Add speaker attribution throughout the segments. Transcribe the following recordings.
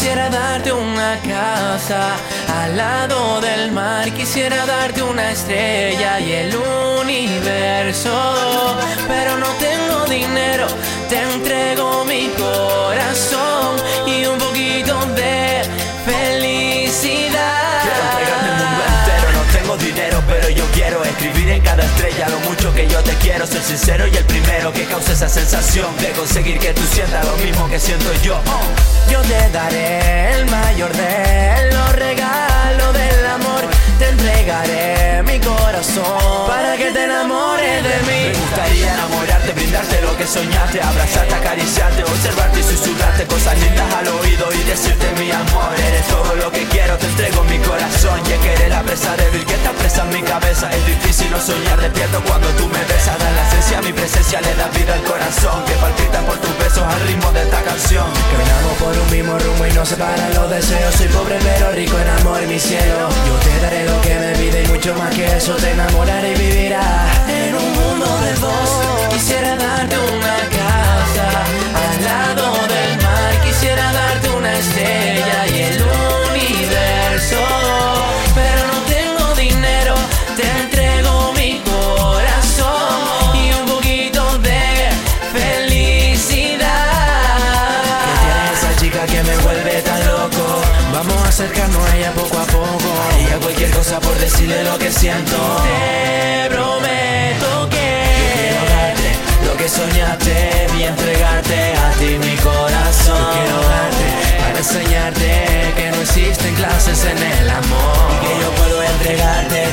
Speaker 1: Quisiera darte una casa al lado del mar. Quisiera darte una estrella y el universo.
Speaker 2: En cada estrella lo mucho que yo te quiero, ser sincero y el primero que cause esa sensación de conseguir que tú sientas lo mismo que siento yo.
Speaker 1: Yo te daré el mayor de los regalos del amor. Te entregaré mi corazón para que te enamores de
Speaker 2: Me
Speaker 1: mí.
Speaker 2: gustaría enamorarte, brindarte lo que soñaste, abrazarte, acariciarte, observarte y susurrarte cosas lindas al oído y decirte mi amor. Eres todo lo que quiero, te entrego mi corazón. Y es que eres la presa débil Es difícil no soñar despierto cuando tú me besas. Das la esencia, mi presencia le da vida al corazón. Que palpita por tus besos al ritmo de esta canción.
Speaker 1: Caminamos por un mismo rumbo y no separan los deseos. Soy pobre pero rico en amor, mi cielo. Yo te daré lo que me pide y mucho más que eso. Te enamoraré y vivirás en un mundo de dos. Quisiera darte una casa al lado del mar. Quisiera darte una estrella acercarnos a ella poco a poco. Haría cualquier cosa por decirle lo que siento. Te prometo que quiero darte lo que soñaste y entregarte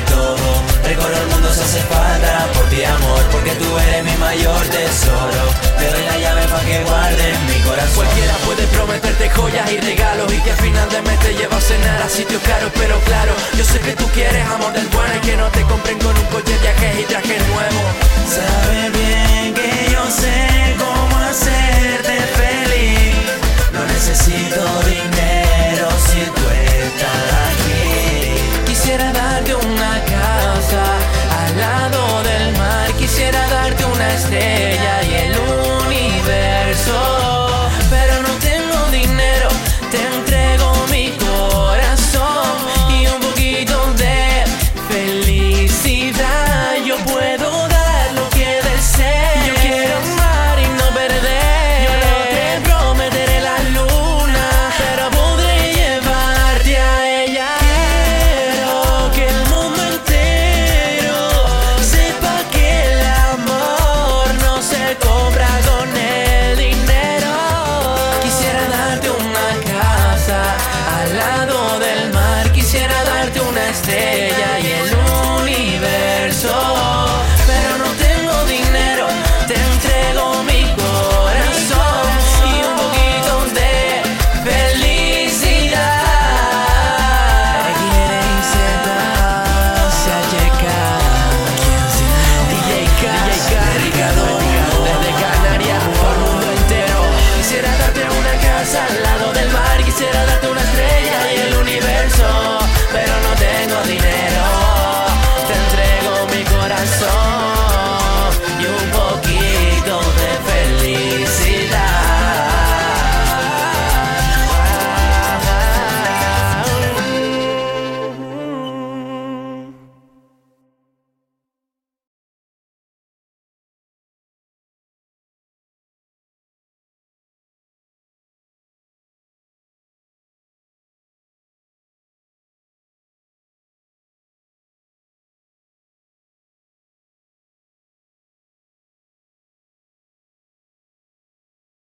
Speaker 1: todo. Recorrer el mundo si hace falta por ti amor, porque tú eres mi mayor tesoro. Te doy la llave para que guardes mi corazón. Cualquiera puede prometerte joyas y regalos y que al final de mes te lleva a cenar a sitios caros, pero claro, yo sé que tú quieres amor del bueno y que no te compren con un coche de estrella